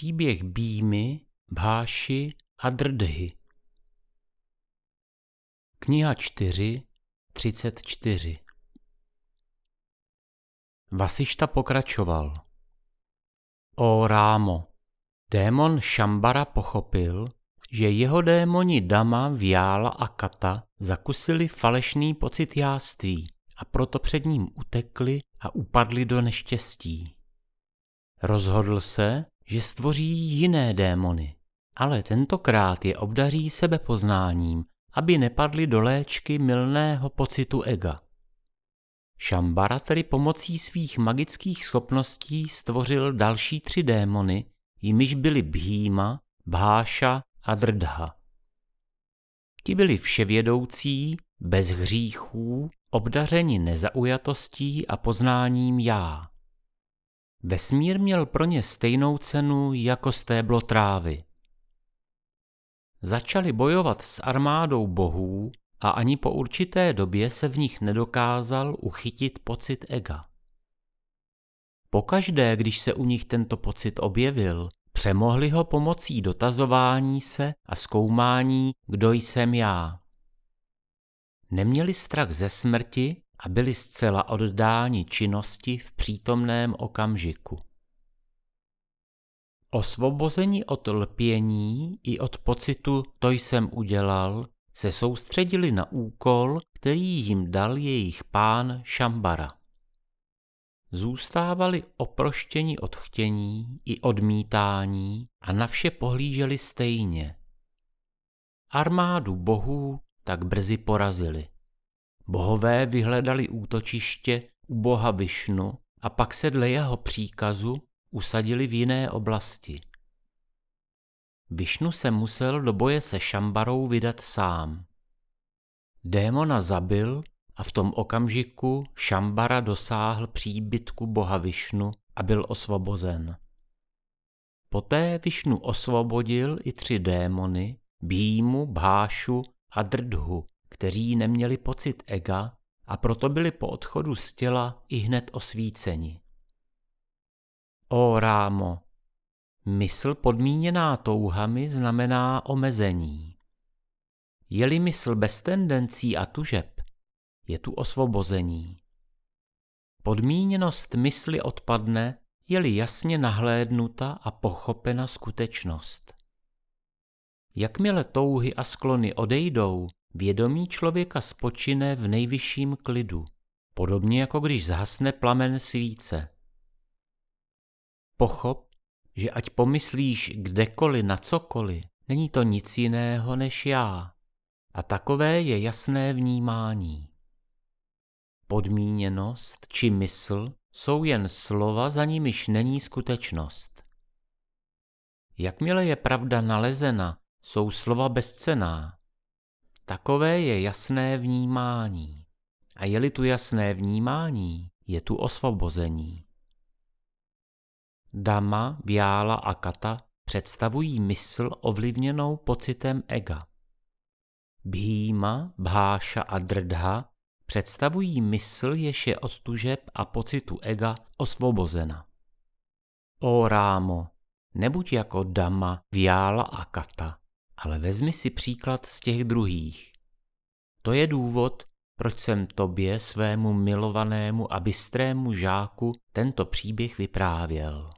Příběh Bímy, Bháši a Drdhy Kniha 4, 34 Vasišta pokračoval. O Rámo, démon Šambara pochopil, že jeho démoni Dama, Viála a Kata zakusili falešný pocit jáství a proto před ním utekli a upadli do neštěstí. Rozhodl se, že stvoří jiné démony, ale tentokrát je obdaří sebepoznáním, aby nepadli do léčky milného pocitu ega. Šambara tedy pomocí svých magických schopností stvořil další tři démony, jimiž byli Bhýma, Bháša a Drdha. Ti byli vševědoucí, bez hříchů, obdařeni nezaujatostí a poznáním já. Vesmír měl pro ně stejnou cenu jako stéblo trávy. Začali bojovat s armádou bohů a ani po určité době se v nich nedokázal uchytit pocit ega. Pokaždé, když se u nich tento pocit objevil, přemohli ho pomocí dotazování se a zkoumání, kdo jsem já. Neměli strach ze smrti a byli zcela oddáni činnosti v přítomném okamžiku. Osvobození od lpění i od pocitu to jsem udělal, se soustředili na úkol, který jim dal jejich pán Šambara. Zůstávali oproštěni od chtění i odmítání a na vše pohlíželi stejně. Armádu bohů tak brzy porazili. Bohové vyhledali útočiště u boha Višnu a pak se dle jeho příkazu usadili v jiné oblasti. Višnu se musel do boje se Šambarou vydat sám. Démona zabil a v tom okamžiku Šambara dosáhl příbytku boha Višnu a byl osvobozen. Poté Višnu osvobodil i tři démony, Bímu, Bhášu a Drdhu, kteří neměli pocit ega a proto byli po odchodu z těla i hned osvíceni. O Rámo, mysl podmíněná touhami znamená omezení. Je-li mysl bez tendencí a tužeb, je tu osvobození. Podmíněnost mysli odpadne, je-li jasně nahlédnuta a pochopena skutečnost. Jakmile touhy a sklony odejdou, Vědomí člověka spočine v nejvyšším klidu, podobně jako když zhasne plamen svíce. Pochop, že ať pomyslíš kdekoliv na cokoliv, není to nic jiného než já. A takové je jasné vnímání. Podmíněnost či mysl jsou jen slova, za nimiž není skutečnost. Jakmile je pravda nalezena, jsou slova bezcená, Takové je jasné vnímání. A je-li tu jasné vnímání, je tu osvobození. Dama, Bjála a Kata představují mysl ovlivněnou pocitem ega. Bhýma, Bháša a Drdha představují mysl, jež je od tužeb a pocitu ega osvobozena. O Rámo, nebuď jako Dama, Bjála a Kata, ale vezmi si příklad z těch druhých. To je důvod, proč jsem tobě, svému milovanému a bystrému žáku, tento příběh vyprávěl.